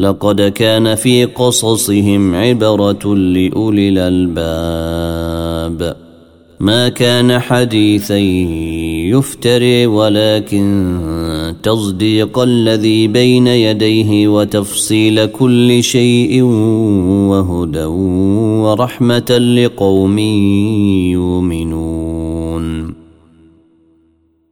لقد كان في قصصهم عبرة لأولي الألباب. ما كان حديثا يفتري ولكن تصديق الذي بين يديه وتفصيل كل شيء وهدى ورحمة لقوم يؤمنون.